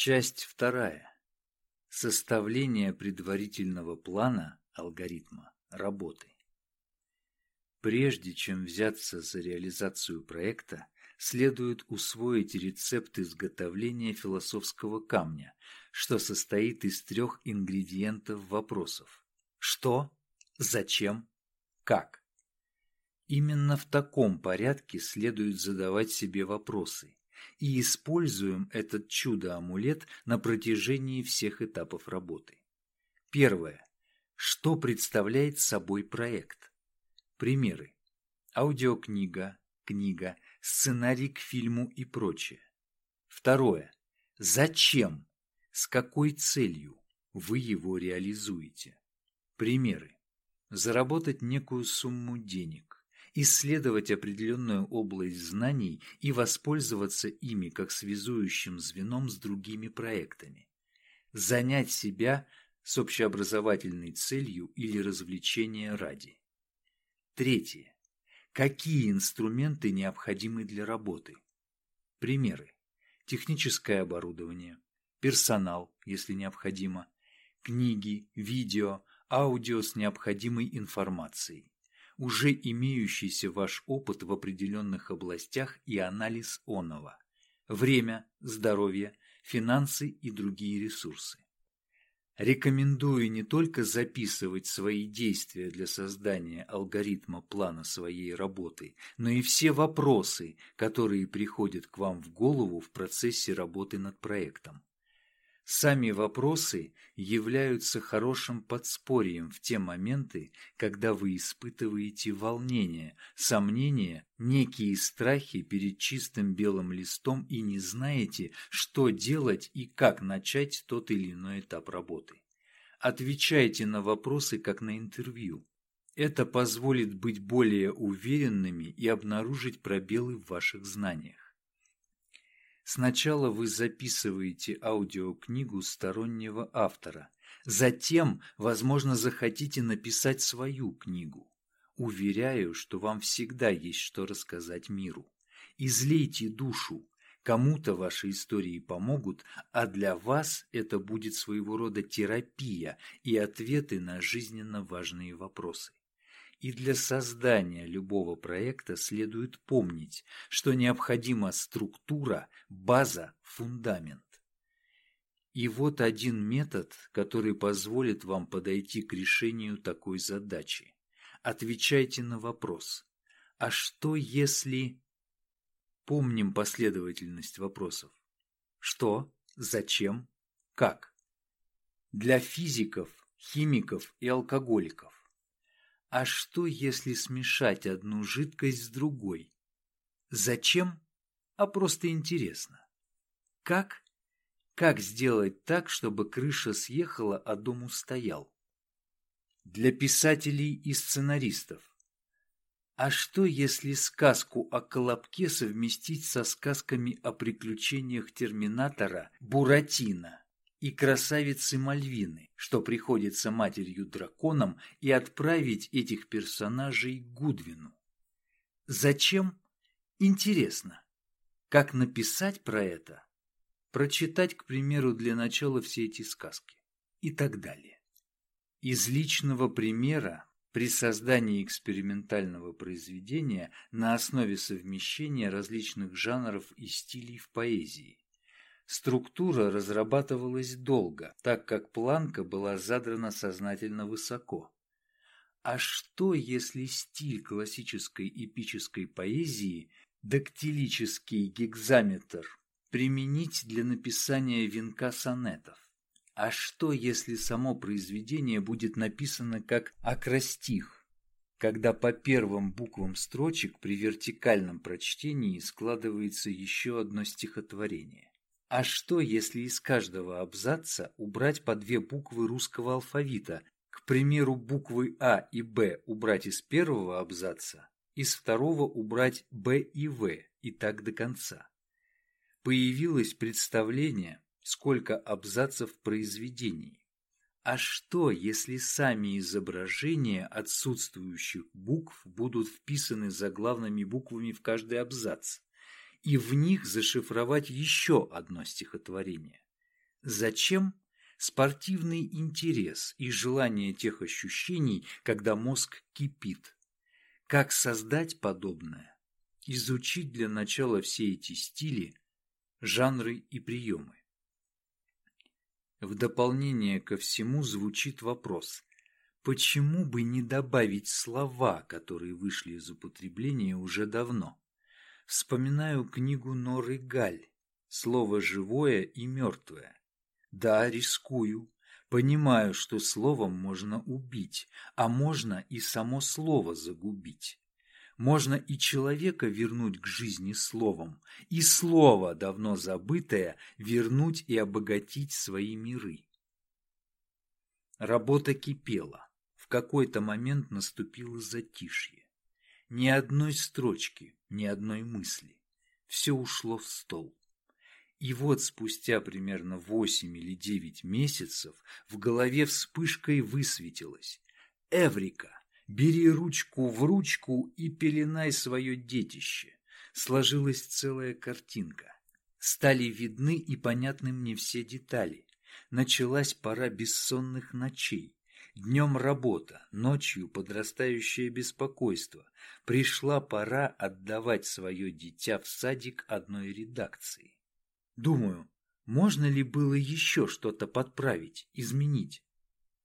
Часть вторая. Составление предварительного плана алгоритма работы. Прежде чем взяться за реализацию проекта, следует усвоить рецепт изготовления философского камня, что состоит из трех ингредиентов вопросов. Что? Зачем? Как? Именно в таком порядке следует задавать себе вопросы, и используем этот чудо-амулет на протяжении всех этапов работы. Первое. Что представляет собой проект? Примеры. Аудиокнига, книга, сценарий к фильму и прочее. Второе. Зачем? С какой целью вы его реализуете? Примеры. Заработать некую сумму денег исследовать определенную область знаний и воспользоваться ими как связующим звеном с другими проектами. Занять себя с общеобразовательной целью или развлечения ради. Третье. Какие инструменты необходимы для работы? Примеры. Техническое оборудование, персонал, если необходимо, книги, видео, аудио с необходимой информацией, уже имеющийся ваш опыт в определенных областях и анализ оного, время, здоровье, финансы и другие ресурсы. Рекомендую не только записывать свои действия для создания алгоритма плана своей работы, но и все вопросы, которые приходят к вам в голову в процессе работы над проектом. Сами вопросы являются хорошим подспорьем в те моменты, когда вы испытываете волнение, сомнения, некие страхи перед чистым белым листом и не знаете, что делать и как начать тот или иной этап работы. Отвечайте на вопросы, как на интервью. Это позволит быть более уверенными и обнаружить пробелы в ваших знаниях. Сначала вы записываете аудиокнигу стороннего автора, затем, возможно, захотите написать свою книгу. Уверяю, что вам всегда есть что рассказать миру. Излейте душу, Кому-то ваши истории помогут, а для вас это будет своего рода терапия и ответы на жизненно важные вопросы. И для создания любого проекта следует помнить, что необходима структура, база, фундамент. И вот один метод, который позволит вам подойти к решению такой задачи. Отвечайте на вопрос «А что если…» Помним последовательность вопросов. Что? Зачем? Как? Для физиков, химиков и алкоголиков. А что, если смешать одну жидкость с другой? Зачем? А просто интересно. Как? Как сделать так, чтобы крыша съехала, а дом устоял? Для писателей и сценаристов. А что, если сказку о Колобке совместить со сказками о приключениях Терминатора Буратино? И красавицы Мальвины, что приходится матерью драконом, и отправить этих персонажей Гудвину. Зачем? Интересно. Как написать про это? Прочитать, к примеру, для начала все эти сказки. И так далее. Из личного примера при создании экспериментального произведения на основе совмещения различных жанров и стилей в поэзии Структура разрабатывалась долго, так как планка была задрана сознательно высоко. А что, если стиль классической эпической поэзии, дактилический гекзаметр, применить для написания венка сонетов? А что, если само произведение будет написано как акростих, когда по первым буквам строчек при вертикальном прочтении складывается еще одно стихотворение? А что, если из каждого абзаца убрать по две буквы русского алфавита, к примеру, буквы А и Б убрать из первого абзаца, из второго убрать Б и В, и так до конца? Появилось представление, сколько абзацев в произведении. А что, если сами изображения отсутствующих букв будут вписаны заглавными буквами в каждый абзац? И в них зашифровать еще одно стихотворение. Зачем? Спортивный интерес и желание тех ощущений, когда мозг кипит. Как создать подобное? Изучить для начала все эти стили, жанры и приемы. В дополнение ко всему звучит вопрос, почему бы не добавить слова, которые вышли из употребления уже давно? Вспоминаю книгу Норы Галь «Слово живое и мертвое». Да, рискую. Понимаю, что словом можно убить, а можно и само слово загубить. Можно и человека вернуть к жизни словом, и слово, давно забытое, вернуть и обогатить свои миры. Работа кипела. В какой-то момент наступило затишье. Ни одной строчки, ни одной мысли. Все ушло в стол. И вот спустя примерно восемь или девять месяцев в голове вспышкой высветилось. Эврика! Бери ручку в ручку и пеленай свое детище. Сложилась целая картинка. Стали видны и понятны мне все детали. Началась пора бессонных ночей. Днем работа, ночью подрастающее беспокойство. Пришла пора отдавать свое дитя в садик одной редакции. Думаю, можно ли было еще что-то подправить, изменить?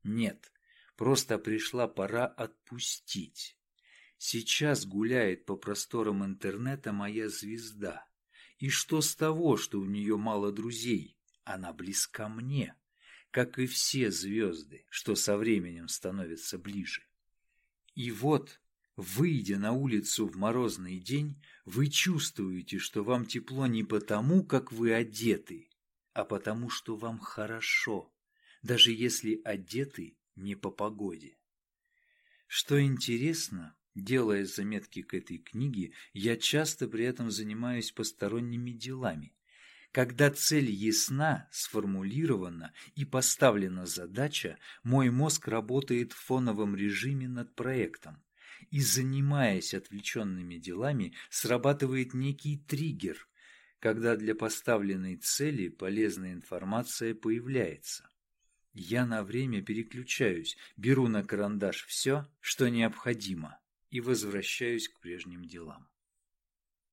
Нет, Просто пришла пора отпустить. Сейчас гуляет по просторам интернета моя звезда. И что с того, что у нее мало друзей? Она близка мне, как и все звезды, что со временем становятся ближе. И вот, выйдя на улицу в морозный день, вы чувствуете, что вам тепло не потому, как вы одеты, а потому, что вам хорошо, даже если одеты не по погоде. Что интересно, делая заметки к этой книге, я часто при этом занимаюсь посторонними делами. Когда цель ясна, сформулирована и поставлена задача, мой мозг работает в фоновом режиме над проектом. И занимаясь отвлеченными делами, срабатывает некий триггер, когда для поставленной цели полезная информация появляется. Я на время переключаюсь, беру на карандаш все, что необходимо, и возвращаюсь к прежним делам.